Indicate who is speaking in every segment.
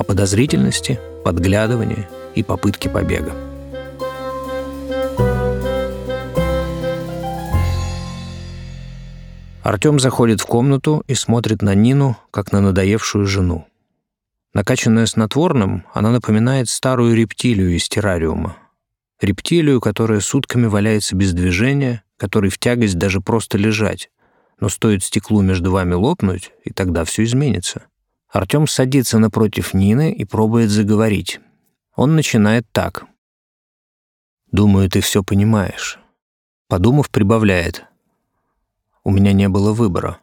Speaker 1: о подозрительности, подглядывании и попытке побега. Артем заходит в комнату и смотрит на Нину, как на надоевшую жену. Накачанная снотворным, она напоминает старую рептилию из террариума. Рептилию, которая сутками валяется без движения, которой в тягость даже просто лежать. Но стоит стеклу между вами лопнуть, и тогда все изменится. Артем садится напротив Нины и пробует заговорить. Он начинает так. «Думаю, ты все понимаешь». Подумав, прибавляет. «У меня не было выбора».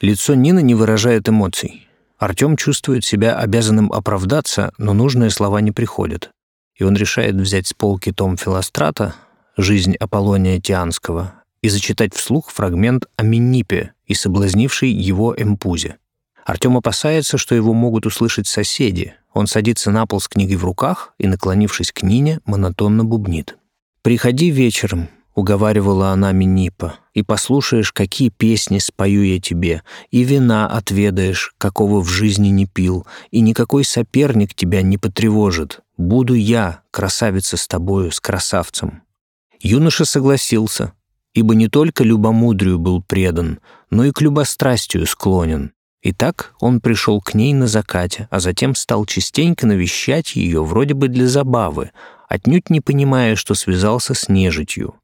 Speaker 1: Лицо Нины не выражает эмоций. Артем чувствует себя обязанным оправдаться, но нужные слова не приходят. И он решает взять с полки том Филострата «Жизнь Аполлония Тианского» и зачитать вслух фрагмент о Минипе и соблазнившей его Эмпузе. Артем опасается, что его могут услышать соседи. Он садится на пол с книгой в руках и, наклонившись к Нине, монотонно бубнит. «Приходи вечером», — уговаривала она Минипа, «и послушаешь, какие песни спою я тебе, и вина отведаешь, какого в жизни не пил, и никакой соперник тебя не потревожит. Буду я, красавица с тобою, с красавцем». Юноша согласился, ибо не только любомудрию был предан, но и к любострастию склонен. И так он пришел к ней на закате, а затем стал частенько навещать ее вроде бы для забавы, отнюдь не понимая, что связался с нежитью.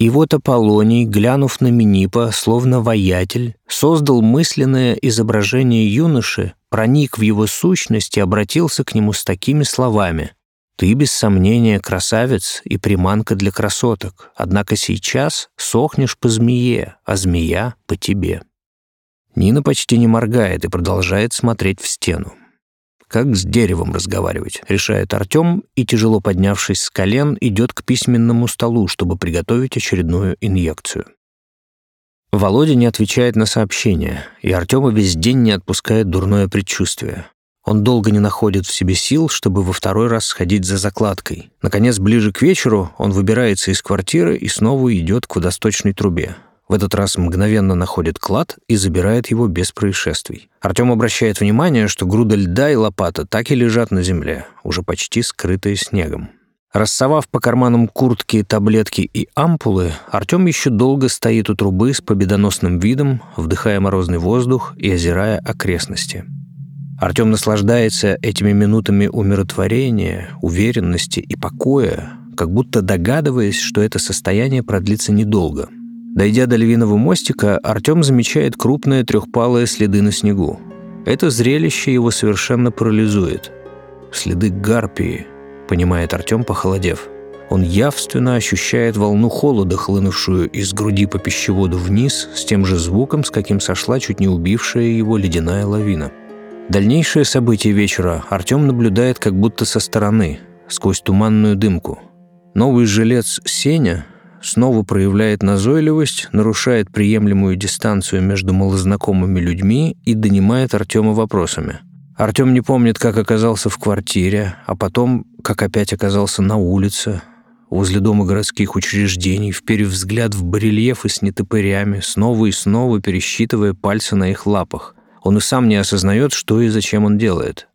Speaker 1: И вот Аполлоний, глянув на Минипа, словно воятель, создал мысленное изображение юноши, проник в его сущность и обратился к нему с такими словами. «Ты, без сомнения, красавец и приманка для красоток, однако сейчас сохнешь по змее, а змея — по тебе». Нина почти не моргает и продолжает смотреть в стену. Как с деревом разговаривать, решает Артем и, тяжело поднявшись с колен, идет к письменному столу, чтобы приготовить очередную инъекцию. Володя не отвечает на сообщения, и Артема весь день не отпускает дурное предчувствие. Он долго не находит в себе сил, чтобы во второй раз сходить за закладкой. Наконец, ближе к вечеру он выбирается из квартиры и снова идет к водосточной трубе. В этот раз мгновенно находит клад и забирает его без происшествий. Артем обращает внимание, что груда льда и лопата так и лежат на земле, уже почти скрытые снегом. Рассовав по карманам куртки, таблетки и ампулы, Артем еще долго стоит у трубы с победоносным видом, вдыхая морозный воздух и озирая окрестности. Артем наслаждается этими минутами умиротворения, уверенности и покоя, как будто догадываясь, что это состояние продлится недолго – Дойдя до львиного мостика, Артем замечает крупные трехпалые следы на снегу. Это зрелище его совершенно парализует. «Следы гарпии», — понимает Артем, похолодев. Он явственно ощущает волну холода, хлынувшую из груди по пищеводу вниз, с тем же звуком, с каким сошла чуть не убившая его ледяная лавина. Дальнейшие события вечера Артем наблюдает как будто со стороны, сквозь туманную дымку. Новый жилец Сеня, снова проявляет назойливость, нарушает приемлемую дистанцию между малознакомыми людьми и донимает Артема вопросами. Артем не помнит, как оказался в квартире, а потом, как опять оказался на улице, возле дома городских учреждений, вперев взгляд в барельефы с нетопырями, снова и снова пересчитывая пальцы на их лапах. Он и сам не осознает, что и зачем он делает.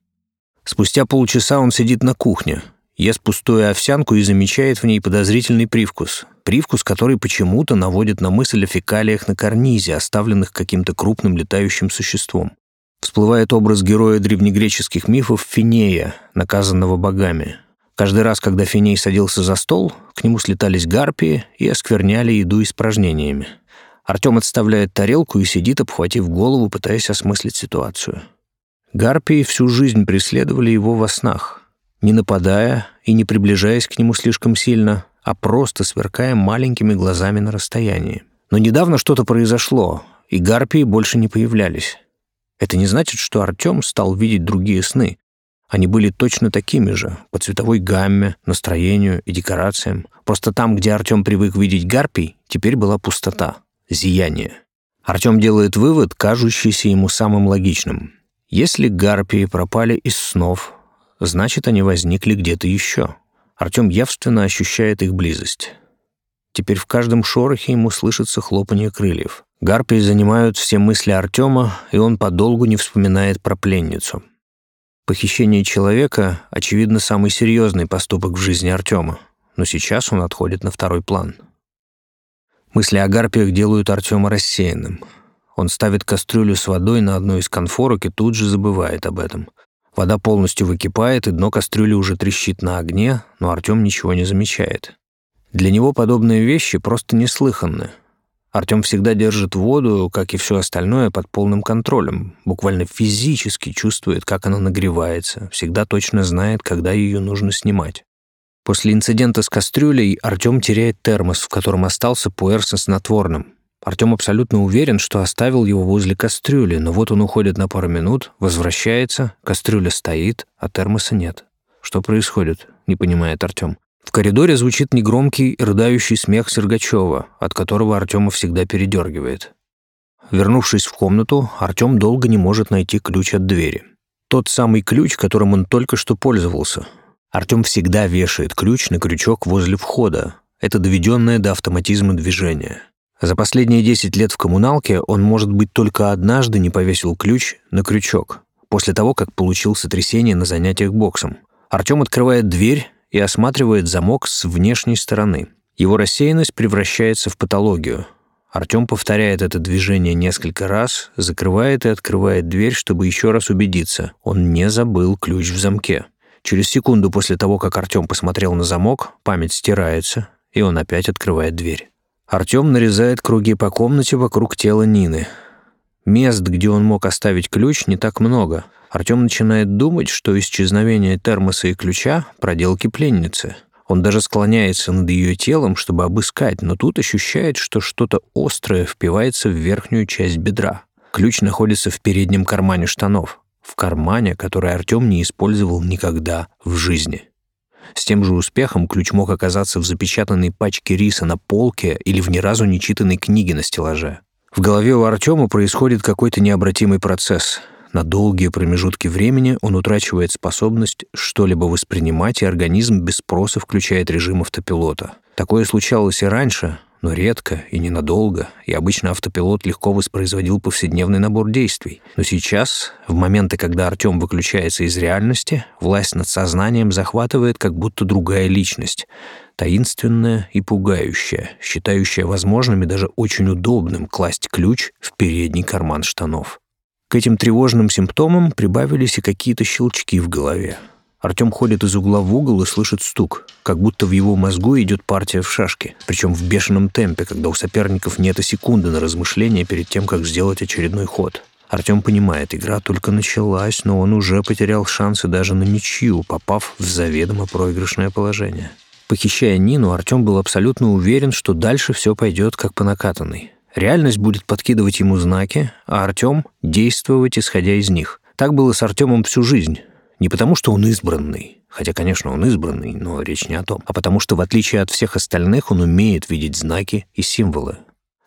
Speaker 1: Спустя полчаса он сидит на кухне, ест пустую овсянку и замечает в ней подозрительный привкус – привкус, который почему-то наводит на мысль о фекалиях на карнизе, оставленных каким-то крупным летающим существом. Всплывает образ героя древнегреческих мифов Финея, наказанного богами. Каждый раз, когда Финей садился за стол, к нему слетались гарпии и оскверняли еду испражнениями. Артем отставляет тарелку и сидит, обхватив голову, пытаясь осмыслить ситуацию. Гарпии всю жизнь преследовали его во снах, не нападая и не приближаясь к нему слишком сильно, а просто сверкая маленькими глазами на расстоянии. Но недавно что-то произошло, и гарпии больше не появлялись. Это не значит, что Артем стал видеть другие сны. Они были точно такими же, по цветовой гамме, настроению и декорациям. Просто там, где Артем привык видеть гарпий, теперь была пустота, зияние. Артем делает вывод, кажущийся ему самым логичным. Если гарпии пропали из снов, значит, они возникли где-то еще. Артем явственно ощущает их близость. Теперь в каждом шорохе ему слышится хлопанье крыльев. Гарпии занимают все мысли Артема, и он подолгу не вспоминает про пленницу. Похищение человека, очевидно, самый серьезный поступок в жизни Артема, но сейчас он отходит на второй план. Мысли о гарпиях делают Артема рассеянным. Он ставит кастрюлю с водой на одну из конфорок и тут же забывает об этом. Вода полностью выкипает, и дно кастрюли уже трещит на огне, но Артем ничего не замечает. Для него подобные вещи просто неслыханны. Артем всегда держит воду, как и все остальное, под полным контролем, буквально физически чувствует, как она нагревается, всегда точно знает, когда ее нужно снимать. После инцидента с кастрюлей Артем теряет термос, в котором остался пуэр со снотворным. Артем абсолютно уверен, что оставил его возле кастрюли, но вот он уходит на пару минут, возвращается, кастрюля стоит, а термоса нет. Что происходит? Не понимает Артем. В коридоре звучит негромкий, рыдающий смех Сергачева, от которого Артема всегда передергивает. Вернувшись в комнату, Артем долго не может найти ключ от двери. Тот самый ключ, которым он только что пользовался. Артем всегда вешает ключ на крючок возле входа. Это доведенное до автоматизма движение. За последние 10 лет в коммуналке он, может быть, только однажды не повесил ключ на крючок, после того, как получил сотрясение на занятиях боксом. Артём открывает дверь и осматривает замок с внешней стороны. Его рассеянность превращается в патологию. Артём повторяет это движение несколько раз, закрывает и открывает дверь, чтобы еще раз убедиться, он не забыл ключ в замке. Через секунду после того, как Артём посмотрел на замок, память стирается, и он опять открывает дверь. Артём нарезает круги по комнате вокруг тела Нины. Мест, где он мог оставить ключ, не так много. Артём начинает думать, что исчезновение термоса и ключа — проделки пленницы. Он даже склоняется над ее телом, чтобы обыскать, но тут ощущает, что что-то острое впивается в верхнюю часть бедра. Ключ находится в переднем кармане штанов. В кармане, который Артём не использовал никогда в жизни. С тем же успехом ключ мог оказаться в запечатанной пачке риса на полке или в ни разу не читанной книге на стеллаже. В голове у Артема происходит какой-то необратимый процесс. На долгие промежутки времени он утрачивает способность что-либо воспринимать, и организм без спроса включает режим автопилота. Такое случалось и раньше, но редко и ненадолго, и обычно автопилот легко воспроизводил повседневный набор действий. Но сейчас, в моменты, когда Артём выключается из реальности, власть над сознанием захватывает как будто другая личность, таинственная и пугающая, считающая возможным и даже очень удобным класть ключ в передний карман штанов. К этим тревожным симптомам прибавились и какие-то щелчки в голове. Артем ходит из угла в угол и слышит стук, как будто в его мозгу идет партия в шашки, причем в бешеном темпе, когда у соперников нет и секунды на размышление перед тем, как сделать очередной ход. Артем понимает, игра только началась, но он уже потерял шансы даже на ничью, попав в заведомо проигрышное положение. Похищая Нину, Артем был абсолютно уверен, что дальше все пойдет как по накатанной. Реальность будет подкидывать ему знаки, а Артем — действовать, исходя из них. Так было с Артемом всю жизнь. Не потому, что он избранный, хотя, конечно, он избранный, но речь не о том, а потому что, в отличие от всех остальных, он умеет видеть знаки и символы.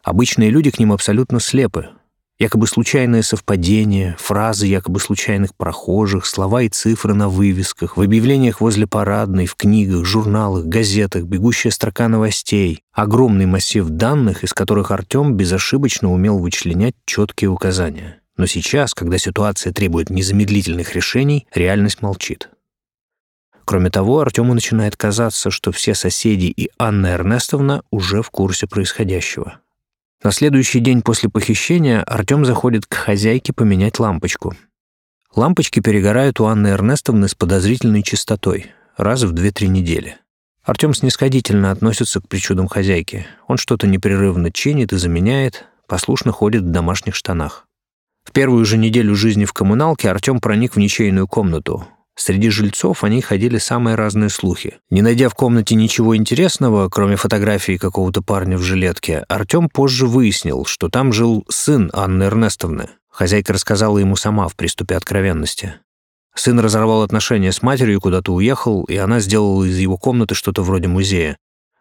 Speaker 1: Обычные люди к ним абсолютно слепы. Якобы случайные совпадения, фразы якобы случайных прохожих, слова и цифры на вывесках, в объявлениях возле парадной, в книгах, журналах, газетах, бегущая строка новостей. Огромный массив данных, из которых Артем безошибочно умел вычленять четкие указания. Но сейчас, когда ситуация требует незамедлительных решений, реальность молчит. Кроме того, Артему начинает казаться, что все соседи и Анна Эрнестовна уже в курсе происходящего. На следующий день после похищения Артем заходит к хозяйке поменять лампочку. Лампочки перегорают у Анны Эрнестовны с подозрительной частотой, раз в 2-3 недели. Артем снисходительно относится к причудам хозяйки. Он что-то непрерывно чинит и заменяет, послушно ходит в домашних штанах. В первую же неделю жизни в коммуналке Артем проник в ничейную комнату. Среди жильцов они ходили самые разные слухи. Не найдя в комнате ничего интересного, кроме фотографии какого-то парня в жилетке, Артем позже выяснил, что там жил сын Анны Эрнестовны. Хозяйка рассказала ему сама в приступе откровенности. Сын разорвал отношения с матерью, куда-то уехал, и она сделала из его комнаты что-то вроде музея.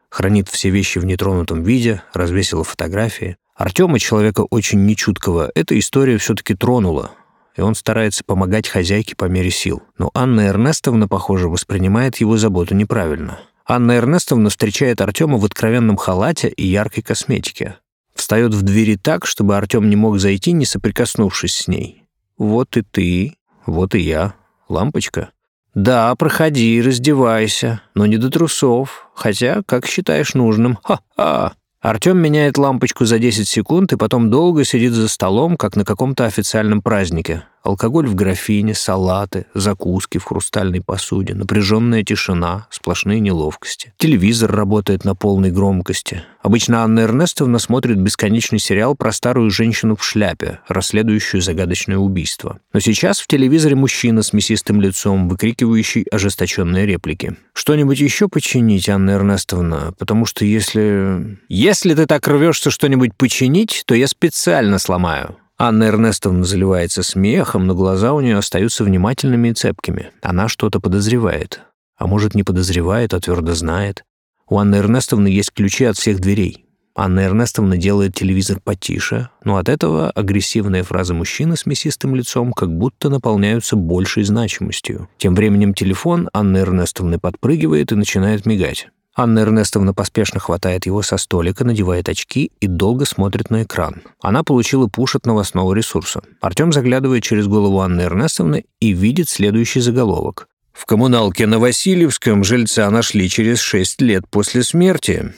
Speaker 1: Хранит все вещи в нетронутом виде, развесила фотографии. Артема, человека очень нечуткого, эта история все-таки тронула, и он старается помогать хозяйке по мере сил. Но Анна Эрнестовна, похоже, воспринимает его заботу неправильно. Анна Эрнестовна встречает Артема в откровенном халате и яркой косметике. Встает в двери так, чтобы Артем не мог зайти, не соприкоснувшись с ней. «Вот и ты, вот и я. Лампочка? Да, проходи, раздевайся, но не до трусов, хотя, как считаешь нужным. Ха-ха. Артем меняет лампочку за 10 секунд и потом долго сидит за столом, как на каком-то официальном празднике. Алкоголь в графине, салаты, закуски в хрустальной посуде, напряженная тишина, сплошные неловкости. Телевизор работает на полной громкости. Обычно Анна Эрнестовна смотрит бесконечный сериал про старую женщину в шляпе, расследующую загадочное убийство. Но сейчас в телевизоре мужчина с мясистым лицом, выкрикивающий ожесточенные реплики. «Что-нибудь еще починить, Анна Эрнестовна? Потому что если... Если ты так рвешься что-нибудь починить, то я специально сломаю. Анна Эрнестовна заливается смехом, но глаза у нее остаются внимательными и цепкими. Она что-то подозревает. А может, не подозревает, а твердо знает. У Анны Эрнестовны есть ключи от всех дверей. Анна Эрнестовна делает телевизор потише, но от этого агрессивные фразы мужчины с мясистым лицом как будто наполняются большей значимостью. Тем временем телефон Анны Эрнестовны подпрыгивает и начинает мигать. Анна Эрнестовна поспешно хватает его со столика, надевает очки и долго смотрит на экран. Она получила пуш от новостного ресурса. Артем заглядывает через голову Анны Эрнестовны и видит следующий заголовок. В коммуналке на Васильевском жильца нашли через шесть лет после смерти.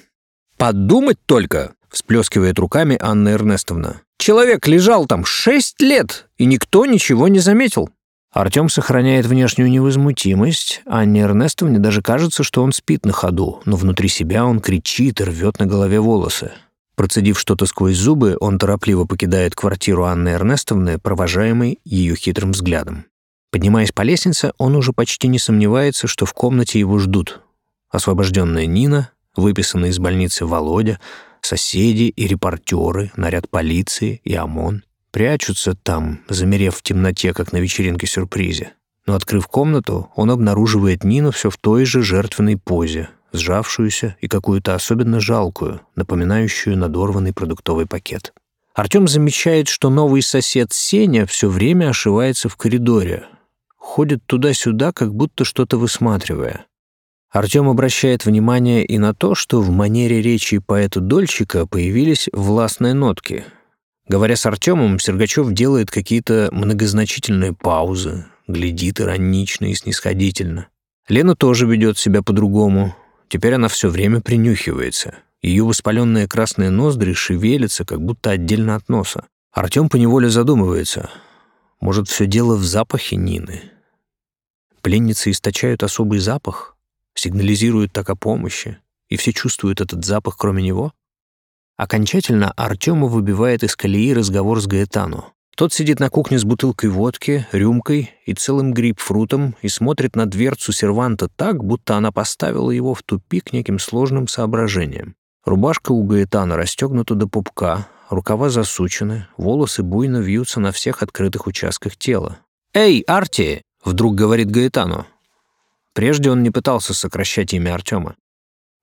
Speaker 1: «Подумать только!» — всплескивает руками Анна Эрнестовна. «Человек лежал там шесть лет, и никто ничего не заметил». Артем сохраняет внешнюю невозмутимость, а Анне Эрнестовне даже кажется, что он спит на ходу, но внутри себя он кричит и рвет на голове волосы. Процедив что-то сквозь зубы, он торопливо покидает квартиру Анны Эрнестовны, провожаемой ее хитрым взглядом. Поднимаясь по лестнице, он уже почти не сомневается, что в комнате его ждут. Освобожденная Нина, выписанная из больницы Володя, соседи и репортеры, наряд полиции и ОМОН — Прячутся там, замерев в темноте, как на вечеринке-сюрпризе. Но, открыв комнату, он обнаруживает Нину все в той же жертвенной позе, сжавшуюся и какую-то особенно жалкую, напоминающую надорванный продуктовый пакет. Артем замечает, что новый сосед Сеня все время ошивается в коридоре, ходит туда-сюда, как будто что-то высматривая. Артем обращает внимание и на то, что в манере речи поэта Дольчика появились властные нотки — Говоря с Артемом, Сергачев делает какие-то многозначительные паузы, глядит иронично и снисходительно. Лена тоже ведет себя по-другому. Теперь она все время принюхивается. Ее воспаленные красные ноздри шевелятся, как будто отдельно от носа. Артем поневоле задумывается. Может, все дело в запахе Нины? Пленницы источают особый запах, сигнализируют так о помощи, и все чувствуют этот запах, кроме него? Окончательно Артема выбивает из колеи разговор с Гаэтану. Тот сидит на кухне с бутылкой водки, рюмкой и целым грейпфрутом и смотрит на дверцу серванта так, будто она поставила его в тупик неким сложным соображением. Рубашка у Гаэтана расстегнута до пупка, рукава засучены, волосы буйно вьются на всех открытых участках тела. «Эй, Арти!» — вдруг говорит Гаэтану. Прежде он не пытался сокращать имя Артема.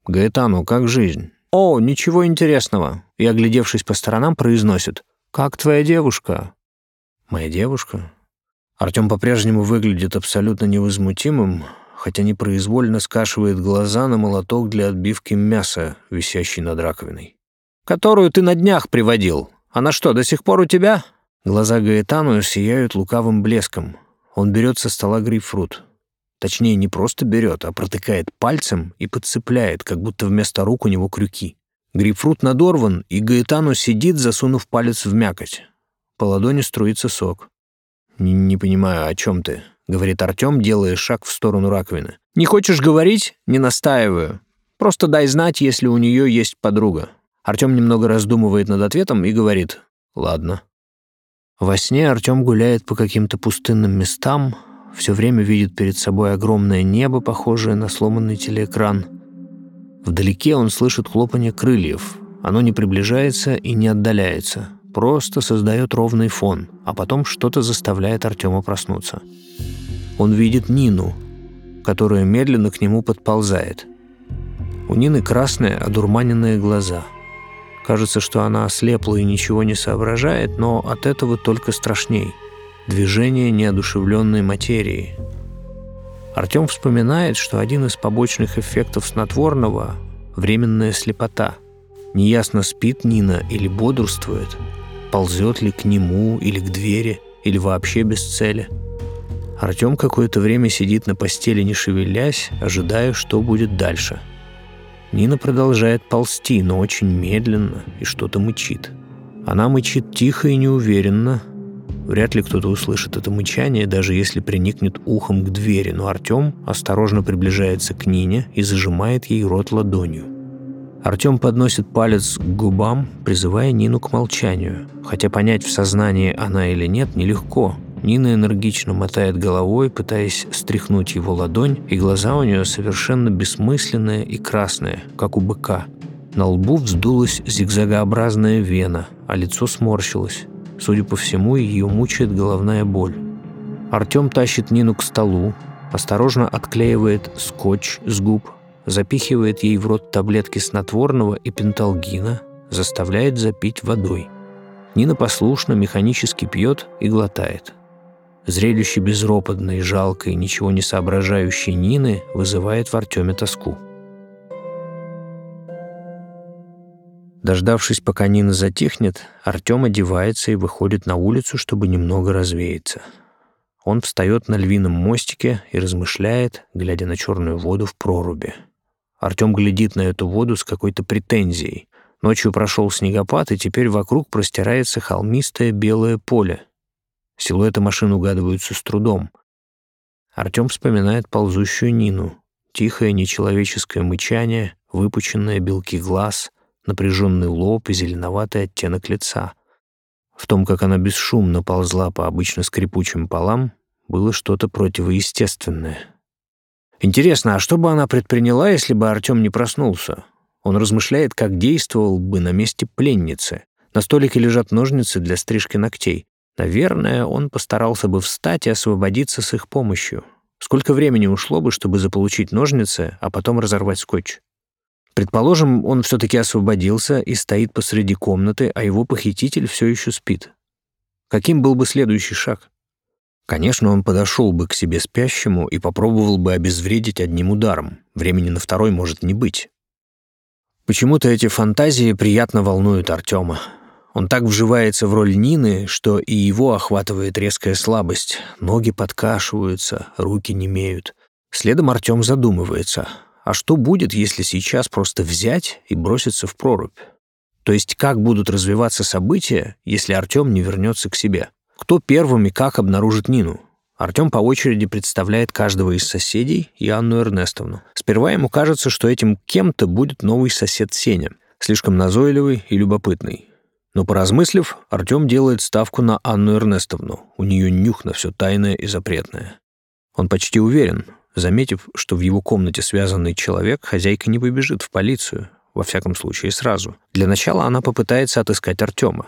Speaker 1: «Гаэтану, как жизнь?» «О, ничего интересного!» И, оглядевшись по сторонам, произносит. «Как твоя девушка?» «Моя девушка?» Артем по-прежнему выглядит абсолютно невозмутимым, хотя непроизвольно скашивает глаза на молоток для отбивки мяса, висящий над раковиной. «Которую ты на днях приводил. Она что, до сих пор у тебя?» Глаза Гаэтану сияют лукавым блеском. Он берет со стола грейпфрут. Точнее, не просто берет, а протыкает пальцем и подцепляет, как будто вместо рук у него крюки. Грейпфрут надорван, и Гаэтану сидит, засунув палец в мякоть. По ладони струится сок. «Не, понимаю, о чем ты?» — говорит Артем, делая шаг в сторону раковины. «Не хочешь говорить? Не настаиваю. Просто дай знать, если у нее есть подруга». Артем немного раздумывает над ответом и говорит «Ладно». Во сне Артем гуляет по каким-то пустынным местам, все время видит перед собой огромное небо, похожее на сломанный телеэкран. Вдалеке он слышит хлопанье крыльев. Оно не приближается и не отдаляется, просто создает ровный фон, а потом что-то заставляет Артема проснуться. Он видит Нину, которая медленно к нему подползает. У Нины красные, одурманенные глаза. Кажется, что она ослепла и ничего не соображает, но от этого только страшней – движение неодушевленной материи. Артем вспоминает, что один из побочных эффектов снотворного – временная слепота. Неясно, спит Нина или бодрствует, ползет ли к нему или к двери, или вообще без цели. Артем какое-то время сидит на постели, не шевелясь, ожидая, что будет дальше. Нина продолжает ползти, но очень медленно и что-то мычит. Она мычит тихо и неуверенно. Вряд ли кто-то услышит это мычание, даже если приникнет ухом к двери, но Артем осторожно приближается к Нине и зажимает ей рот ладонью. Артем подносит палец к губам, призывая Нину к молчанию. Хотя понять, в сознании она или нет, нелегко – Нина энергично мотает головой, пытаясь стряхнуть его ладонь, и глаза у нее совершенно бессмысленные и красные, как у быка. На лбу вздулась зигзагообразная вена, а лицо сморщилось. Судя по всему, ее мучает головная боль. Артем тащит Нину к столу, осторожно отклеивает скотч с губ, запихивает ей в рот таблетки снотворного и пенталгина, заставляет запить водой. Нина послушно, механически пьет и глотает – Зрелище безропотной, жалкой, ничего не соображающей Нины вызывает в Артеме тоску. Дождавшись, пока Нина затихнет, Артем одевается и выходит на улицу, чтобы немного развеяться. Он встает на львином мостике и размышляет, глядя на черную воду в проруби. Артем глядит на эту воду с какой-то претензией. Ночью прошел снегопад, и теперь вокруг простирается холмистое белое поле — Силуэты машин угадываются с трудом. Артем вспоминает ползущую Нину. Тихое нечеловеческое мычание, выпученные белки глаз, напряженный лоб и зеленоватый оттенок лица. В том, как она бесшумно ползла по обычно скрипучим полам, было что-то противоестественное. Интересно, а что бы она предприняла, если бы Артем не проснулся? Он размышляет, как действовал бы на месте пленницы. На столике лежат ножницы для стрижки ногтей. Наверное, он постарался бы встать и освободиться с их помощью. Сколько времени ушло бы, чтобы заполучить ножницы, а потом разорвать скотч? Предположим, он все-таки освободился и стоит посреди комнаты, а его похититель все еще спит. Каким был бы следующий шаг? Конечно, он подошел бы к себе спящему и попробовал бы обезвредить одним ударом. Времени на второй может не быть. Почему-то эти фантазии приятно волнуют Артема. Он так вживается в роль Нины, что и его охватывает резкая слабость. Ноги подкашиваются, руки немеют. Следом Артем задумывается. А что будет, если сейчас просто взять и броситься в прорубь? То есть как будут развиваться события, если Артем не вернется к себе? Кто первым и как обнаружит Нину? Артем по очереди представляет каждого из соседей и Анну Эрнестовну. Сперва ему кажется, что этим кем-то будет новый сосед Сеня, слишком назойливый и любопытный. Но поразмыслив, Артем делает ставку на Анну Эрнестовну. У нее нюх на все тайное и запретное. Он почти уверен, заметив, что в его комнате связанный человек, хозяйка не побежит в полицию, во всяком случае сразу. Для начала она попытается отыскать Артема.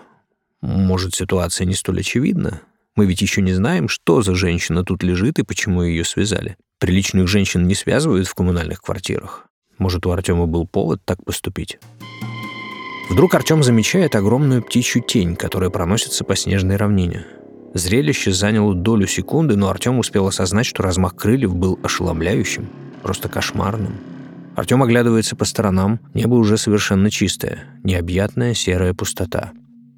Speaker 1: Может, ситуация не столь очевидна? Мы ведь еще не знаем, что за женщина тут лежит и почему ее связали. Приличных женщин не связывают в коммунальных квартирах. Может, у Артема был повод так поступить? Вдруг Артем замечает огромную птичью тень, которая проносится по снежной равнине. Зрелище заняло долю секунды, но Артем успел осознать, что размах крыльев был ошеломляющим, просто кошмарным. Артем оглядывается по сторонам, небо уже совершенно чистое, необъятная серая пустота.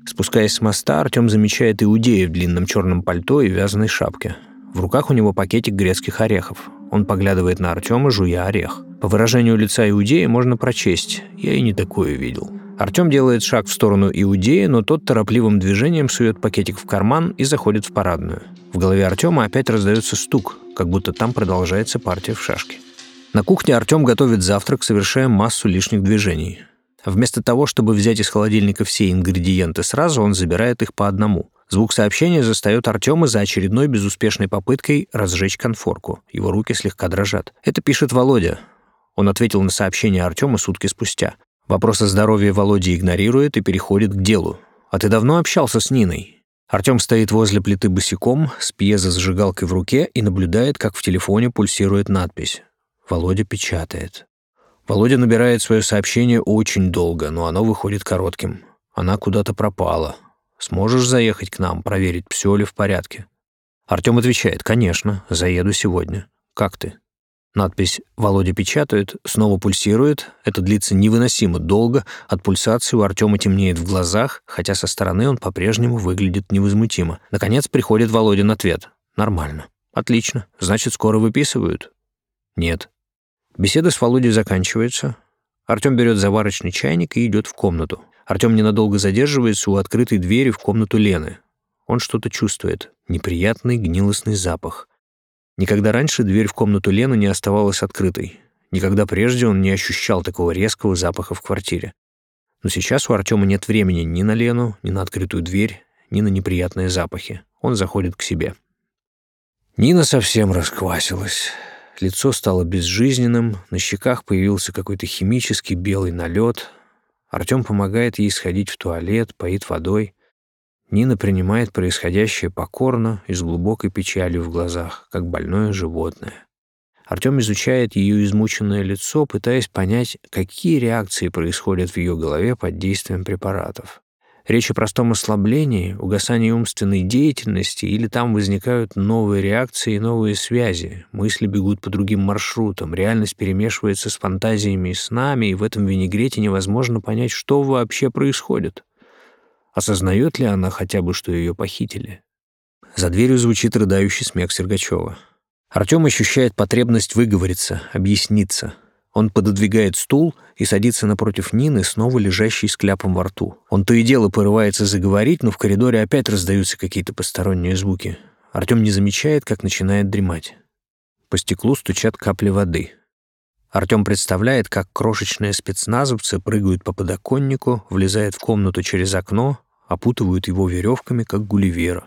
Speaker 1: Спускаясь с моста, Артем замечает Иудея в длинном черном пальто и вязаной шапке. В руках у него пакетик грецких орехов. Он поглядывает на Артема, жуя орех. По выражению лица Иудея можно прочесть «Я и не такое видел». Артем делает шаг в сторону Иудея, но тот торопливым движением сует пакетик в карман и заходит в парадную. В голове Артема опять раздается стук, как будто там продолжается партия в шашки. На кухне Артем готовит завтрак, совершая массу лишних движений. Вместо того, чтобы взять из холодильника все ингредиенты сразу, он забирает их по одному. Звук сообщения застает Артема за очередной безуспешной попыткой разжечь конфорку. Его руки слегка дрожат. Это пишет Володя. Он ответил на сообщение Артема сутки спустя. Вопрос о здоровье Володи игнорирует и переходит к делу. «А ты давно общался с Ниной?» Артем стоит возле плиты босиком, с пьезо-зажигалкой в руке и наблюдает, как в телефоне пульсирует надпись. Володя печатает. Володя набирает свое сообщение очень долго, но оно выходит коротким. Она куда-то пропала. Сможешь заехать к нам, проверить, все ли в порядке? Артем отвечает, конечно, заеду сегодня. Как ты? Надпись «Володя печатает» снова пульсирует. Это длится невыносимо долго. От пульсации у Артема темнеет в глазах, хотя со стороны он по-прежнему выглядит невозмутимо. Наконец приходит Володин ответ. «Нормально». Отлично. Значит, скоро выписывают? Нет. Беседа с Володей заканчивается. Артем берет заварочный чайник и идет в комнату. Артем ненадолго задерживается у открытой двери в комнату Лены. Он что-то чувствует. Неприятный гнилостный запах. Никогда раньше дверь в комнату Лены не оставалась открытой. Никогда прежде он не ощущал такого резкого запаха в квартире. Но сейчас у Артема нет времени ни на Лену, ни на открытую дверь, ни на неприятные запахи. Он заходит к себе. Нина совсем расквасилась. Лицо стало безжизненным, на щеках появился какой-то химический белый налет. Артем помогает ей сходить в туалет, поит водой. Нина принимает происходящее покорно и с глубокой печалью в глазах, как больное животное. Артем изучает ее измученное лицо, пытаясь понять, какие реакции происходят в ее голове под действием препаратов. Речь о простом ослаблении, угасании умственной деятельности или там возникают новые реакции и новые связи, мысли бегут по другим маршрутам, реальность перемешивается с фантазиями и снами, и в этом винегрете невозможно понять, что вообще происходит. Осознает ли она хотя бы, что ее похитили? За дверью звучит рыдающий смех Сергачева. Артем ощущает потребность выговориться, объясниться — он пододвигает стул и садится напротив Нины, снова лежащей с кляпом во рту. Он то и дело порывается заговорить, но в коридоре опять раздаются какие-то посторонние звуки. Артем не замечает, как начинает дремать. По стеклу стучат капли воды. Артем представляет, как крошечные спецназовцы прыгают по подоконнику, влезают в комнату через окно, опутывают его веревками, как гулливера.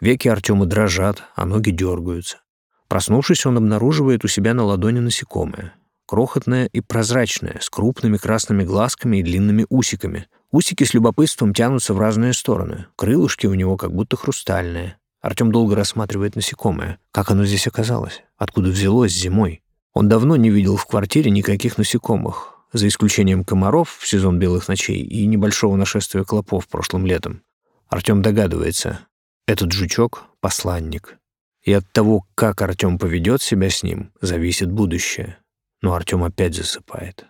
Speaker 1: Веки Артема дрожат, а ноги дергаются. Проснувшись, он обнаруживает у себя на ладони насекомое крохотная и прозрачная, с крупными красными глазками и длинными усиками. Усики с любопытством тянутся в разные стороны. Крылышки у него как будто хрустальные. Артем долго рассматривает насекомое. Как оно здесь оказалось? Откуда взялось зимой? Он давно не видел в квартире никаких насекомых, за исключением комаров в сезон белых ночей и небольшого нашествия клопов прошлым летом. Артем догадывается, этот жучок — посланник. И от того, как Артем поведет себя с ним, зависит будущее но Артем опять засыпает.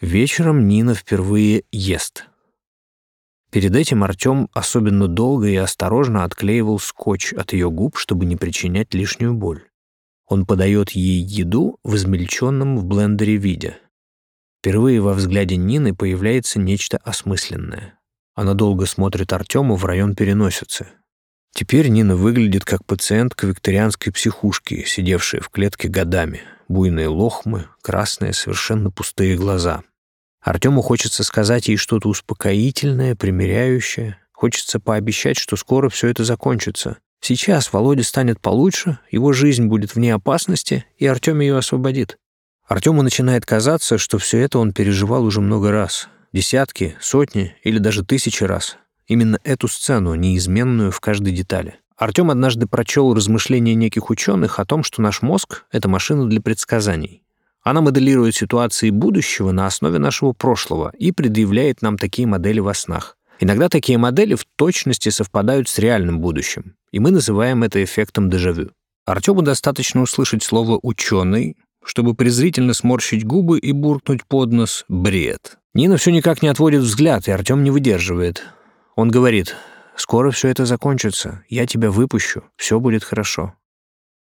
Speaker 1: Вечером Нина впервые ест. Перед этим Артем особенно долго и осторожно отклеивал скотч от ее губ, чтобы не причинять лишнюю боль. Он подает ей еду в измельченном в блендере виде. Впервые во взгляде Нины появляется нечто осмысленное. Она долго смотрит Артему в район переносицы. Теперь Нина выглядит как пациентка викторианской психушки, сидевшая в клетке годами — буйные лохмы, красные, совершенно пустые глаза. Артему хочется сказать ей что-то успокоительное, примиряющее. Хочется пообещать, что скоро все это закончится. Сейчас Володя станет получше, его жизнь будет вне опасности, и Артем ее освободит. Артему начинает казаться, что все это он переживал уже много раз. Десятки, сотни или даже тысячи раз. Именно эту сцену, неизменную в каждой детали. Артем однажды прочел размышления неких ученых о том, что наш мозг — это машина для предсказаний. Она моделирует ситуации будущего на основе нашего прошлого и предъявляет нам такие модели во снах. Иногда такие модели в точности совпадают с реальным будущим, и мы называем это эффектом дежавю. Артему достаточно услышать слово «ученый», чтобы презрительно сморщить губы и буркнуть под нос «бред». Нина все никак не отводит взгляд, и Артем не выдерживает. Он говорит Скоро все это закончится. Я тебя выпущу. Все будет хорошо».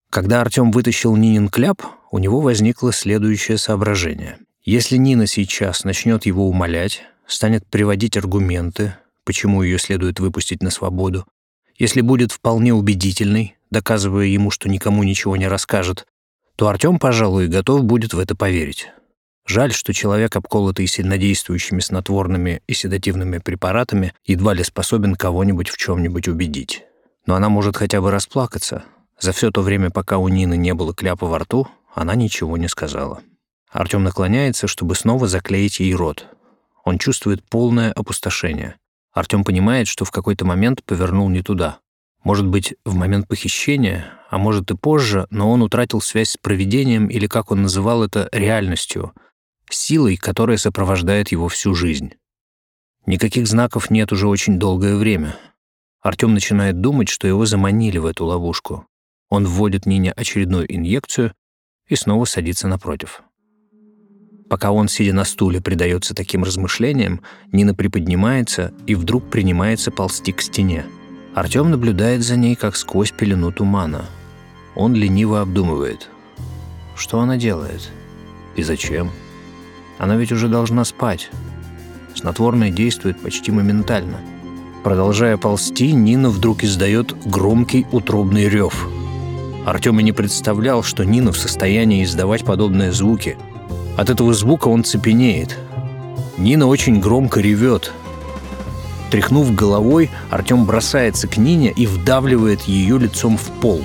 Speaker 1: Когда Артем вытащил Нинин кляп, у него возникло следующее соображение. Если Нина сейчас начнет его умолять, станет приводить аргументы, почему ее следует выпустить на свободу, если будет вполне убедительной, доказывая ему, что никому ничего не расскажет, то Артем, пожалуй, готов будет в это поверить. Жаль, что человек, обколотый сильнодействующими снотворными и седативными препаратами, едва ли способен кого-нибудь в чем-нибудь убедить. Но она может хотя бы расплакаться. За все то время, пока у Нины не было кляпа во рту, она ничего не сказала. Артем наклоняется, чтобы снова заклеить ей рот. Он чувствует полное опустошение. Артем понимает, что в какой-то момент повернул не туда. Может быть, в момент похищения, а может и позже, но он утратил связь с провидением или, как он называл это, реальностью, силой, которая сопровождает его всю жизнь. Никаких знаков нет уже очень долгое время. Артем начинает думать, что его заманили в эту ловушку. Он вводит Нине очередную инъекцию и снова садится напротив. Пока он, сидя на стуле, предается таким размышлениям, Нина приподнимается и вдруг принимается ползти к стене. Артем наблюдает за ней, как сквозь пелену тумана. Он лениво обдумывает. Что она делает? И зачем? Она ведь уже должна спать. Снотворное действует почти моментально. Продолжая ползти, Нина вдруг издает громкий утробный рев. Артем и не представлял, что Нина в состоянии издавать подобные звуки. От этого звука он цепенеет. Нина очень громко ревет. Тряхнув головой, Артем бросается к Нине и вдавливает ее лицом в пол.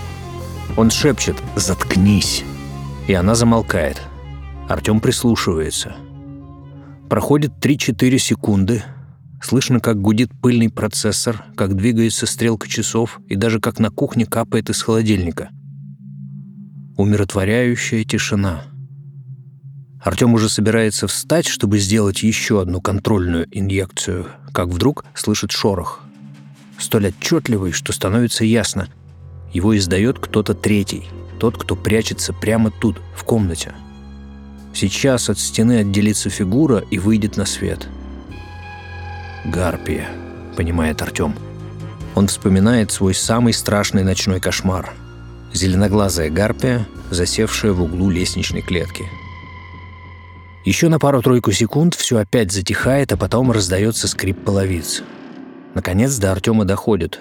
Speaker 1: Он шепчет «Заткнись!» И она замолкает. Артем прислушивается. Проходит 3-4 секунды. Слышно, как гудит пыльный процессор, как двигается стрелка часов и даже как на кухне капает из холодильника. Умиротворяющая тишина. Артем уже собирается встать, чтобы сделать еще одну контрольную инъекцию, как вдруг слышит шорох. Столь отчетливый, что становится ясно. Его издает кто-то третий, тот, кто прячется прямо тут, в комнате. Сейчас от стены отделится фигура и выйдет на свет. «Гарпия», — понимает Артем. Он вспоминает свой самый страшный ночной кошмар. Зеленоглазая гарпия, засевшая в углу лестничной клетки. Еще на пару-тройку секунд все опять затихает, а потом раздается скрип половиц. Наконец до Артема доходит.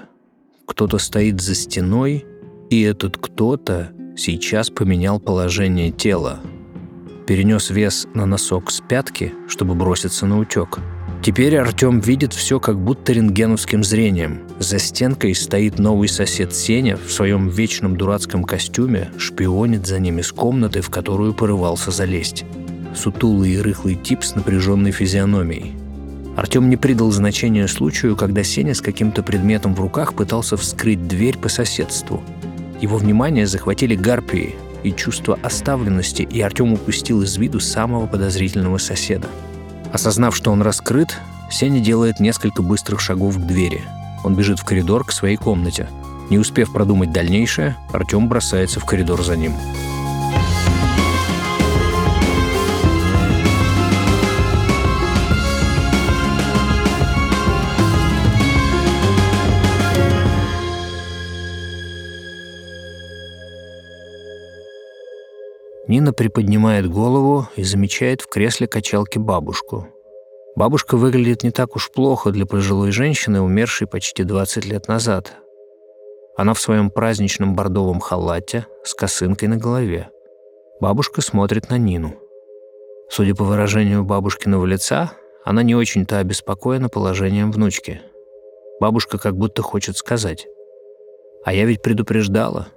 Speaker 1: Кто-то стоит за стеной, и этот кто-то сейчас поменял положение тела, перенес вес на носок с пятки, чтобы броситься на утек. Теперь Артем видит все как будто рентгеновским зрением. За стенкой стоит новый сосед Сеня в своем вечном дурацком костюме, шпионит за ним из комнаты, в которую порывался залезть. Сутулый и рыхлый тип с напряженной физиономией. Артем не придал значения случаю, когда Сеня с каким-то предметом в руках пытался вскрыть дверь по соседству. Его внимание захватили гарпии, и чувство оставленности, и Артем упустил из виду самого подозрительного соседа. Осознав, что он раскрыт, Сеня делает несколько быстрых шагов к двери. Он бежит в коридор к своей комнате. Не успев продумать дальнейшее, Артем бросается в коридор за ним. Нина приподнимает голову и замечает в кресле качалки бабушку. Бабушка выглядит не так уж плохо для пожилой женщины, умершей почти 20 лет назад. Она в своем праздничном бордовом халате с косынкой на голове. Бабушка смотрит на Нину. Судя по выражению бабушкиного лица, она не очень-то обеспокоена положением внучки. Бабушка как будто хочет сказать. «А я ведь предупреждала».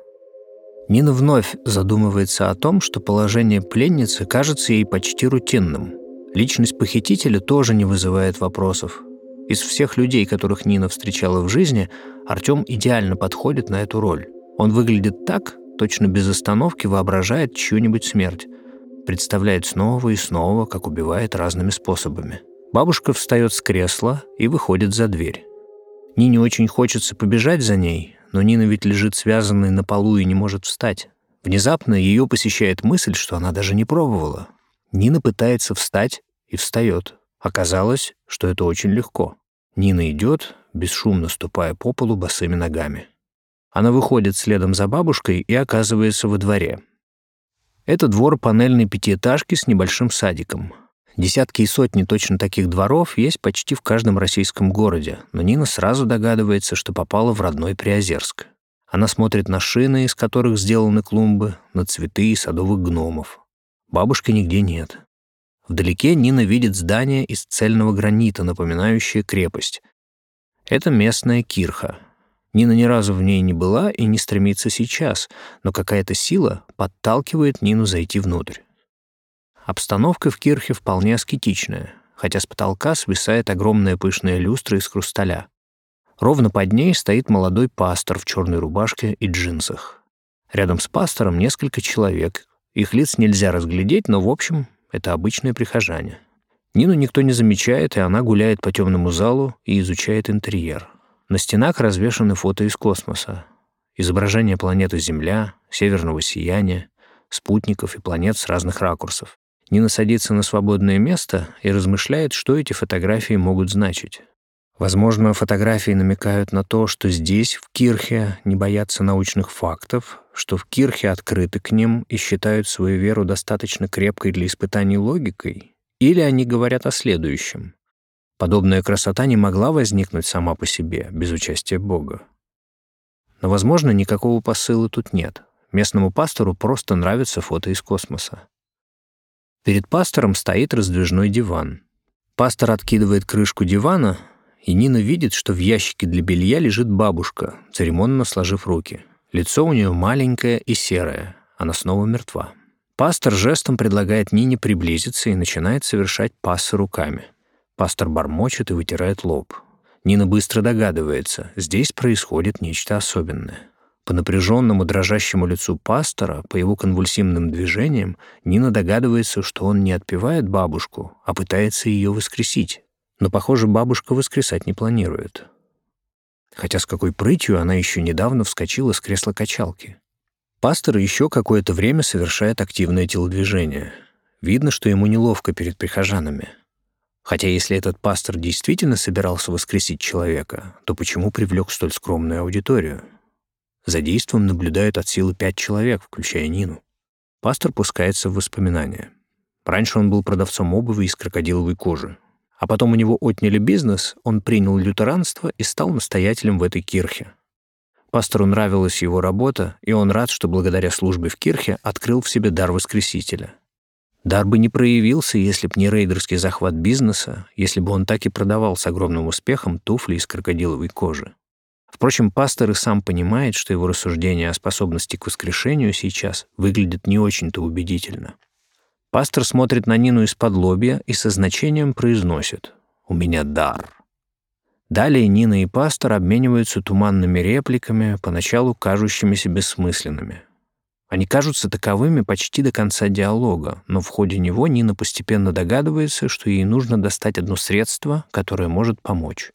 Speaker 1: Нина вновь задумывается о том, что положение пленницы кажется ей почти рутинным. Личность похитителя тоже не вызывает вопросов. Из всех людей, которых Нина встречала в жизни, Артем идеально подходит на эту роль. Он выглядит так, точно без остановки воображает чью-нибудь смерть. Представляет снова и снова, как убивает разными способами. Бабушка встает с кресла и выходит за дверь. Нине очень хочется побежать за ней, но Нина ведь лежит связанной на полу и не может встать. Внезапно ее посещает мысль, что она даже не пробовала. Нина пытается встать и встает. Оказалось, что это очень легко. Нина идет, бесшумно ступая по полу босыми ногами. Она выходит следом за бабушкой и оказывается во дворе. Это двор панельной пятиэтажки с небольшим садиком. Десятки и сотни точно таких дворов есть почти в каждом российском городе, но Нина сразу догадывается, что попала в родной Приозерск. Она смотрит на шины, из которых сделаны клумбы, на цветы и садовых гномов. Бабушки нигде нет. Вдалеке Нина видит здание из цельного гранита, напоминающее крепость. Это местная кирха. Нина ни разу в ней не была и не стремится сейчас, но какая-то сила подталкивает Нину зайти внутрь. Обстановка в кирхе вполне аскетичная, хотя с потолка свисает огромная пышная люстра из хрусталя. Ровно под ней стоит молодой пастор в черной рубашке и джинсах. Рядом с пастором несколько человек. Их лиц нельзя разглядеть, но, в общем, это обычные прихожане. Нину никто не замечает, и она гуляет по темному залу и изучает интерьер. На стенах развешаны фото из космоса. Изображения планеты Земля, северного сияния, спутников и планет с разных ракурсов. Нина садится на свободное место и размышляет, что эти фотографии могут значить. Возможно, фотографии намекают на то, что здесь, в Кирхе, не боятся научных фактов, что в Кирхе открыты к ним и считают свою веру достаточно крепкой для испытаний логикой, или они говорят о следующем. Подобная красота не могла возникнуть сама по себе, без участия Бога. Но, возможно, никакого посыла тут нет. Местному пастору просто нравится фото из космоса. Перед пастором стоит раздвижной диван. Пастор откидывает крышку дивана, и Нина видит, что в ящике для белья лежит бабушка, церемонно сложив руки. Лицо у нее маленькое и серое, она снова мертва. Пастор жестом предлагает Нине приблизиться и начинает совершать пассы руками. Пастор бормочет и вытирает лоб. Нина быстро догадывается, здесь происходит нечто особенное. По напряженному дрожащему лицу пастора, по его конвульсивным движениям, Нина догадывается, что он не отпевает бабушку, а пытается ее воскресить. Но, похоже, бабушка воскресать не планирует. Хотя с какой прытью она еще недавно вскочила с кресла качалки. Пастор еще какое-то время совершает активное телодвижение. Видно, что ему неловко перед прихожанами. Хотя если этот пастор действительно собирался воскресить человека, то почему привлек столь скромную аудиторию? За действом наблюдают от силы пять человек, включая Нину. Пастор пускается в воспоминания. Раньше он был продавцом обуви из крокодиловой кожи. А потом у него отняли бизнес, он принял лютеранство и стал настоятелем в этой кирхе. Пастору нравилась его работа, и он рад, что благодаря службе в кирхе открыл в себе дар воскресителя. Дар бы не проявился, если б не рейдерский захват бизнеса, если бы он так и продавал с огромным успехом туфли из крокодиловой кожи. Впрочем, пастор и сам понимает, что его рассуждения о способности к воскрешению сейчас выглядят не очень-то убедительно. Пастор смотрит на Нину из-под лобья и со значением произносит «У меня дар». Далее Нина и пастор обмениваются туманными репликами, поначалу кажущимися бессмысленными. Они кажутся таковыми почти до конца диалога, но в ходе него Нина постепенно догадывается, что ей нужно достать одно средство, которое может помочь.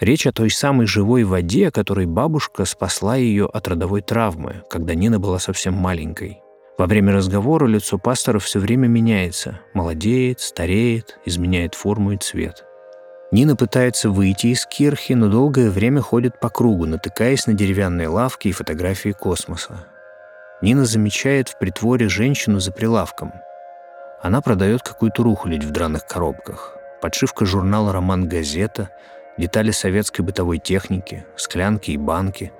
Speaker 1: Речь о той самой живой воде, которой бабушка спасла ее от родовой травмы, когда Нина была совсем маленькой. Во время разговора лицо пастора все время меняется, молодеет, стареет, изменяет форму и цвет. Нина пытается выйти из кирхи, но долгое время ходит по кругу, натыкаясь на деревянные лавки и фотографии космоса. Нина замечает в притворе женщину за прилавком. Она продает какую-то рухлядь в драных коробках. Подшивка журнала «Роман-газета», детали советской бытовой техники, склянки и банки.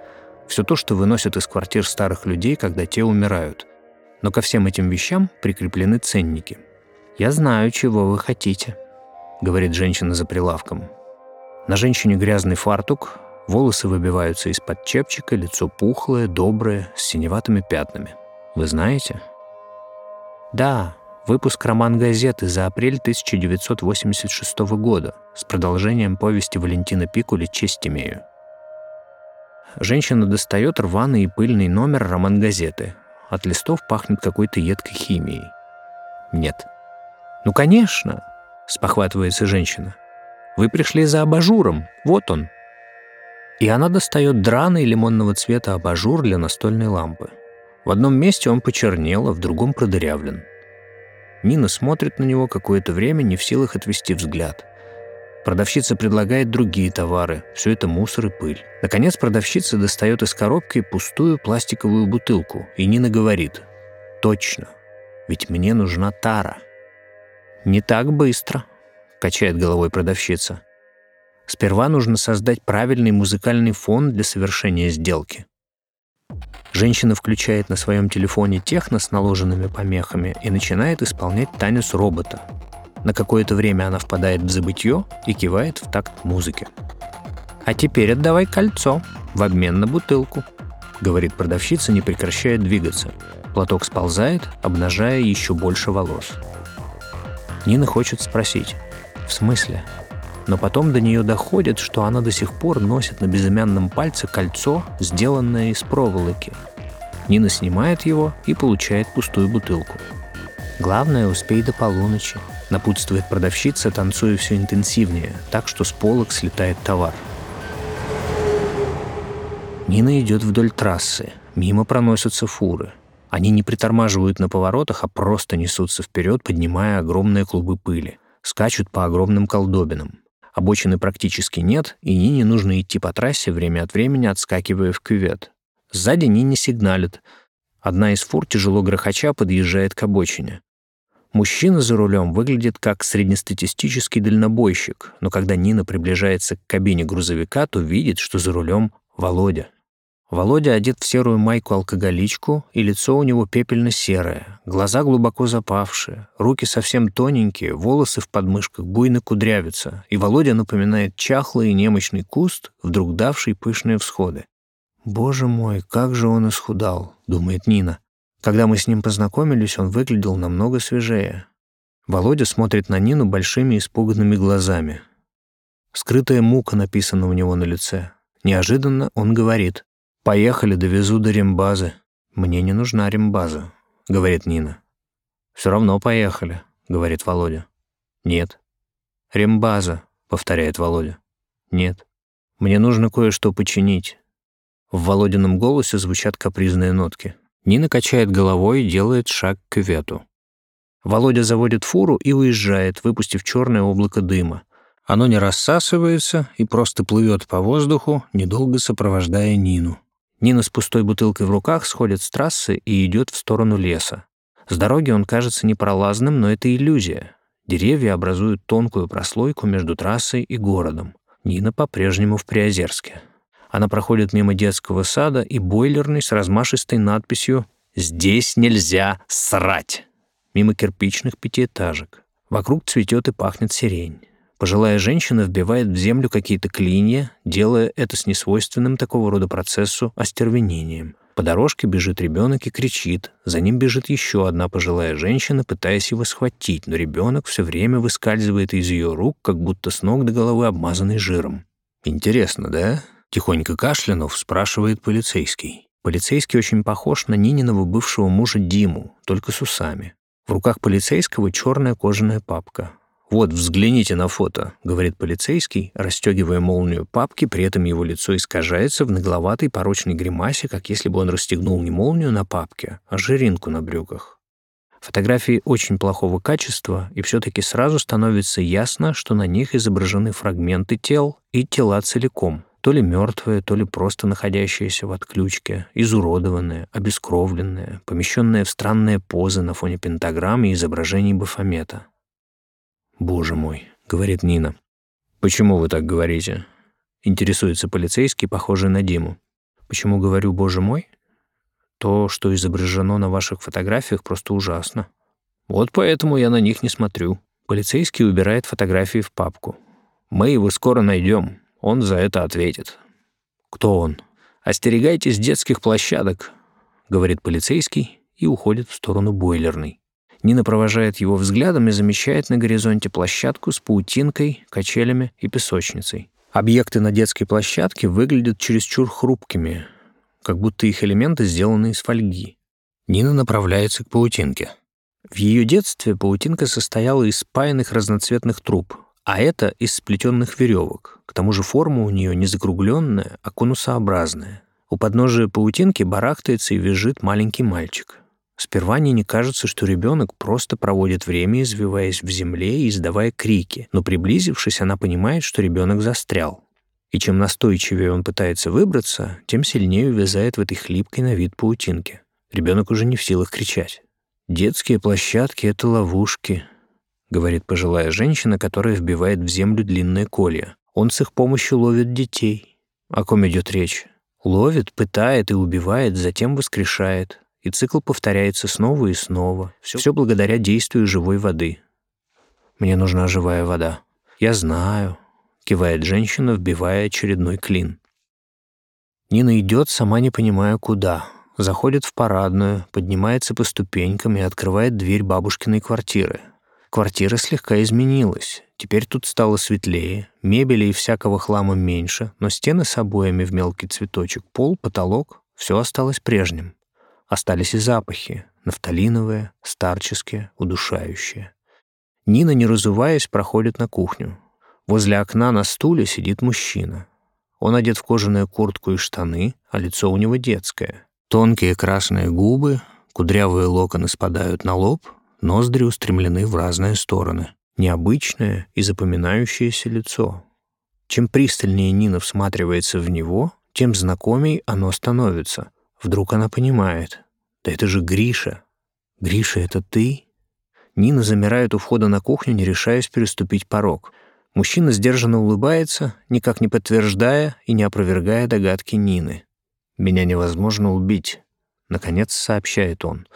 Speaker 1: Все то, что выносят из квартир старых людей, когда те умирают, но ко всем этим вещам прикреплены ценники. «Я знаю, чего вы хотите», — говорит женщина за прилавком. На женщине грязный фартук, волосы выбиваются из-под чепчика, лицо пухлое, доброе, с синеватыми пятнами. Вы знаете? Да, выпуск роман-газеты за апрель 1986 года с продолжением повести Валентина Пикули «Честь имею». Женщина достает рваный и пыльный номер роман-газеты, от листов пахнет какой-то едкой химией. Нет. «Ну, конечно!» — спохватывается женщина. «Вы пришли за абажуром. Вот он». И она достает драный лимонного цвета абажур для настольной лампы. В одном месте он почернел, а в другом продырявлен. Нина смотрит на него какое-то время, не в силах отвести взгляд. Продавщица предлагает другие товары. Все это мусор и пыль. Наконец продавщица достает из коробки пустую пластиковую бутылку, и Нина говорит «Точно, ведь мне нужна тара». «Не так быстро», — качает головой продавщица. «Сперва нужно создать правильный музыкальный фон для совершения сделки». Женщина включает на своем телефоне техно с наложенными помехами и начинает исполнять танец робота, на какое-то время она впадает в забытье и кивает в такт музыки. «А теперь отдавай кольцо в обмен на бутылку», — говорит продавщица, не прекращая двигаться. Платок сползает, обнажая еще больше волос. Нина хочет спросить, «В смысле?» Но потом до нее доходит, что она до сих пор носит на безымянном пальце кольцо, сделанное из проволоки. Нина снимает его и получает пустую бутылку. «Главное, успей до полуночи», напутствует продавщица, танцуя все интенсивнее, так что с полок слетает товар. Нина идет вдоль трассы. Мимо проносятся фуры. Они не притормаживают на поворотах, а просто несутся вперед, поднимая огромные клубы пыли. Скачут по огромным колдобинам. Обочины практически нет, и Нине нужно идти по трассе, время от времени отскакивая в кювет. Сзади Нине сигналит. Одна из фур, тяжело грохоча, подъезжает к обочине. Мужчина за рулем выглядит как среднестатистический дальнобойщик, но когда Нина приближается к кабине грузовика, то видит, что за рулем Володя. Володя одет в серую майку-алкоголичку, и лицо у него пепельно-серое, глаза глубоко запавшие, руки совсем тоненькие, волосы в подмышках буйно кудрявятся, и Володя напоминает чахлый и немощный куст, вдруг давший пышные всходы. «Боже мой, как же он исхудал», — думает Нина. Когда мы с ним познакомились, он выглядел намного свежее. Володя смотрит на Нину большими испуганными глазами. Скрытая мука написана у него на лице. Неожиданно он говорит. «Поехали, довезу до рембазы». «Мне не нужна рембаза», — говорит Нина. «Все равно поехали», — говорит Володя. «Нет». «Рембаза», — повторяет Володя. «Нет». «Мне нужно кое-что починить». В Володином голосе звучат капризные нотки. Нина качает головой и делает шаг к вету. Володя заводит фуру и уезжает, выпустив черное облако дыма. Оно не рассасывается и просто плывет по воздуху, недолго сопровождая Нину. Нина с пустой бутылкой в руках сходит с трассы и идет в сторону леса. С дороги он кажется непролазным, но это иллюзия. Деревья образуют тонкую прослойку между трассой и городом. Нина по-прежнему в Приозерске. Она проходит мимо детского сада и бойлерной с размашистой надписью «Здесь нельзя срать!» Мимо кирпичных пятиэтажек. Вокруг цветет и пахнет сирень. Пожилая женщина вбивает в землю какие-то клинья, делая это с несвойственным такого рода процессу остервенением. По дорожке бежит ребенок и кричит. За ним бежит еще одна пожилая женщина, пытаясь его схватить, но ребенок все время выскальзывает из ее рук, как будто с ног до головы обмазанный жиром. «Интересно, да?» — тихонько кашлянув, спрашивает полицейский. Полицейский очень похож на Нининого бывшего мужа Диму, только с усами. В руках полицейского черная кожаная папка. «Вот, взгляните на фото», — говорит полицейский, расстегивая молнию папки, при этом его лицо искажается в нагловатой порочной гримасе, как если бы он расстегнул не молнию на папке, а жиринку на брюках. Фотографии очень плохого качества, и все-таки сразу становится ясно, что на них изображены фрагменты тел и тела целиком, то ли мертвые, то ли просто находящиеся в отключке, изуродованные, обескровленные, помещенные в странные позы на фоне пентаграммы и изображений Бафомета. «Боже мой», — говорит Нина. «Почему вы так говорите?» Интересуется полицейский, похожий на Диму. «Почему говорю «боже мой»?» То, что изображено на ваших фотографиях, просто ужасно. Вот поэтому я на них не смотрю. Полицейский убирает фотографии в папку. Мы его скоро найдем. Он за это ответит. Кто он? Остерегайтесь детских площадок, говорит полицейский и уходит в сторону бойлерной. Нина провожает его взглядом и замечает на горизонте площадку с паутинкой, качелями и песочницей. Объекты на детской площадке выглядят чересчур хрупкими, как будто их элементы сделаны из фольги. Нина направляется к паутинке. В ее детстве паутинка состояла из спаянных разноцветных труб, а это из сплетенных веревок. К тому же форма у нее не закругленная, а конусообразная. У подножия паутинки барахтается и визжит маленький мальчик. Сперва не кажется, что ребенок просто проводит время, извиваясь в земле и издавая крики, но приблизившись, она понимает, что ребенок застрял. И чем настойчивее он пытается выбраться, тем сильнее увязает в этой хлипкой на вид паутинке. Ребенок уже не в силах кричать. «Детские площадки — это ловушки», — говорит пожилая женщина, которая вбивает в землю длинные колья. «Он с их помощью ловит детей». О ком идет речь? Ловит, пытает и убивает, затем воскрешает и цикл повторяется снова и снова. Все, благодаря действию живой воды. Мне нужна живая вода. Я знаю, кивает женщина, вбивая очередной клин. Нина идет, сама не понимая куда. Заходит в парадную, поднимается по ступенькам и открывает дверь бабушкиной квартиры. Квартира слегка изменилась. Теперь тут стало светлее, мебели и всякого хлама меньше, но стены с обоями в мелкий цветочек, пол, потолок — все осталось прежним. Остались и запахи — нафталиновые, старческие, удушающие. Нина, не разуваясь, проходит на кухню. Возле окна на стуле сидит мужчина. Он одет в кожаную куртку и штаны, а лицо у него детское. Тонкие красные губы, кудрявые локоны спадают на лоб, ноздри устремлены в разные стороны. необычное и запоминающееся лицо. Чем пристальнее Нина всматривается в него, тем знакомей оно становится. Вдруг она понимает. «Да это же Гриша! Гриша, это ты?» Нина замирает у входа на кухню, не решаясь переступить порог. Мужчина сдержанно улыбается, никак не подтверждая и не опровергая догадки Нины. «Меня невозможно убить», — наконец сообщает он.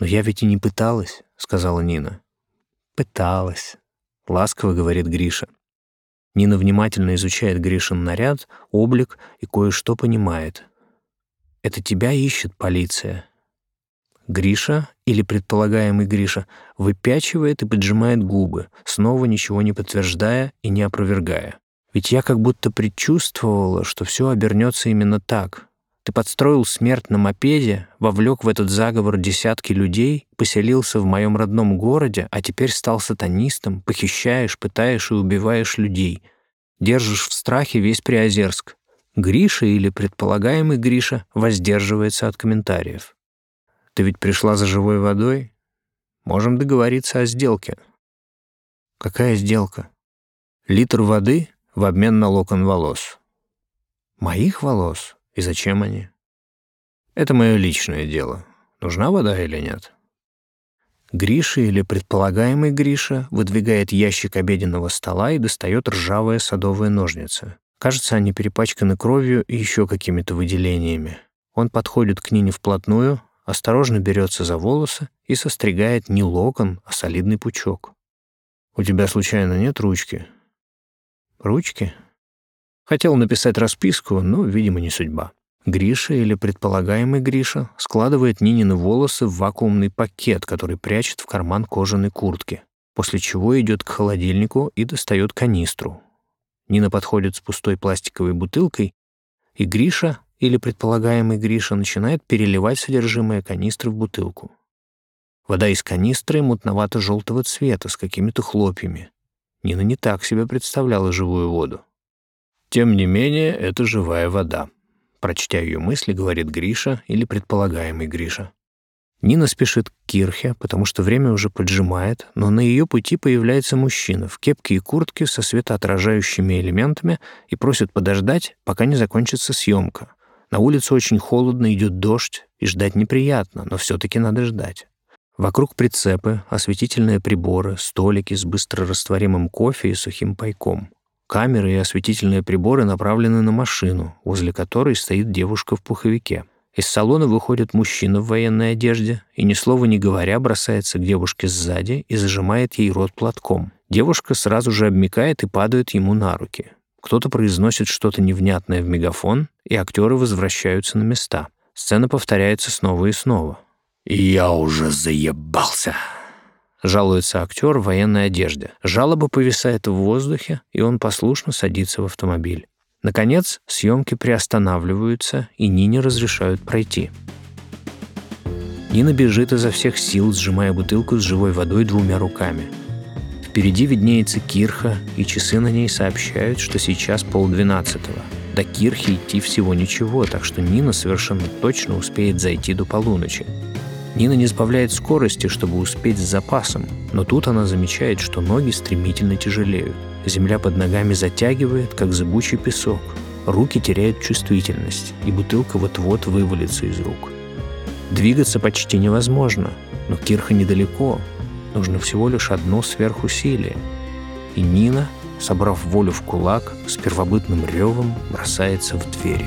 Speaker 1: «Но я ведь и не пыталась», — сказала Нина. «Пыталась», — ласково говорит Гриша. Нина внимательно изучает Гришин наряд, облик и кое-что понимает. «Это тебя ищет полиция». Гриша, или предполагаемый Гриша, выпячивает и поджимает губы, снова ничего не подтверждая и не опровергая. «Ведь я как будто предчувствовала, что все обернется именно так. Ты подстроил смерть на мопеде, вовлек в этот заговор десятки людей, поселился в моем родном городе, а теперь стал сатанистом, похищаешь, пытаешь и убиваешь людей. Держишь в страхе весь Приозерск. Гриша или предполагаемый Гриша воздерживается от комментариев. Ты ведь пришла за живой водой? Можем договориться о сделке. Какая сделка? Литр воды в обмен на локон волос. Моих волос? И зачем они? Это мое личное дело. Нужна вода или нет? Гриша или предполагаемый Гриша выдвигает ящик обеденного стола и достает ржавые садовые ножницы. Кажется, они перепачканы кровью и еще какими-то выделениями. Он подходит к Нине вплотную, осторожно берется за волосы и состригает не локон, а солидный пучок. «У тебя, случайно, нет ручки?» «Ручки?» Хотел написать расписку, но, видимо, не судьба. Гриша или предполагаемый Гриша складывает Нинины волосы в вакуумный пакет, который прячет в карман кожаной куртки, после чего идет к холодильнику и достает канистру. Нина подходит с пустой пластиковой бутылкой, и Гриша или предполагаемый Гриша начинает переливать содержимое канистры в бутылку. Вода из канистры мутновато-желтого цвета с какими-то хлопьями. Нина не так себе представляла живую воду. Тем не менее, это живая вода. Прочтя ее мысли, говорит Гриша или предполагаемый Гриша. Нина спешит к Кирхе, потому что время уже поджимает, но на ее пути появляется мужчина в кепке и куртке со светоотражающими элементами и просит подождать, пока не закончится съемка. На улице очень холодно, идет дождь, и ждать неприятно, но все-таки надо ждать. Вокруг прицепы, осветительные приборы, столики с быстрорастворимым кофе и сухим пайком. Камеры и осветительные приборы направлены на машину, возле которой стоит девушка в пуховике. Из салона выходит мужчина в военной одежде и, ни слова не говоря, бросается к девушке сзади и зажимает ей рот платком. Девушка сразу же обмикает и падает ему на руки. Кто-то произносит что-то невнятное в мегафон, и актеры возвращаются на места. Сцена повторяется снова и снова. «Я уже заебался!» Жалуется актер в военной одежде. Жалоба повисает в воздухе, и он послушно садится в автомобиль. Наконец, съемки приостанавливаются, и Нине разрешают пройти. Нина бежит изо всех сил, сжимая бутылку с живой водой двумя руками. Впереди виднеется кирха, и часы на ней сообщают, что сейчас полдвенадцатого. До кирхи идти всего ничего, так что Нина совершенно точно успеет зайти до полуночи. Нина не сбавляет скорости, чтобы успеть с запасом, но тут она замечает, что ноги стремительно тяжелеют. Земля под ногами затягивает, как зыбучий песок. Руки теряют чувствительность, и бутылка вот-вот вывалится из рук. Двигаться почти невозможно, но Кирха недалеко. Нужно всего лишь одно сверхусилие. И Нина, собрав волю в кулак, с первобытным ревом бросается в двери.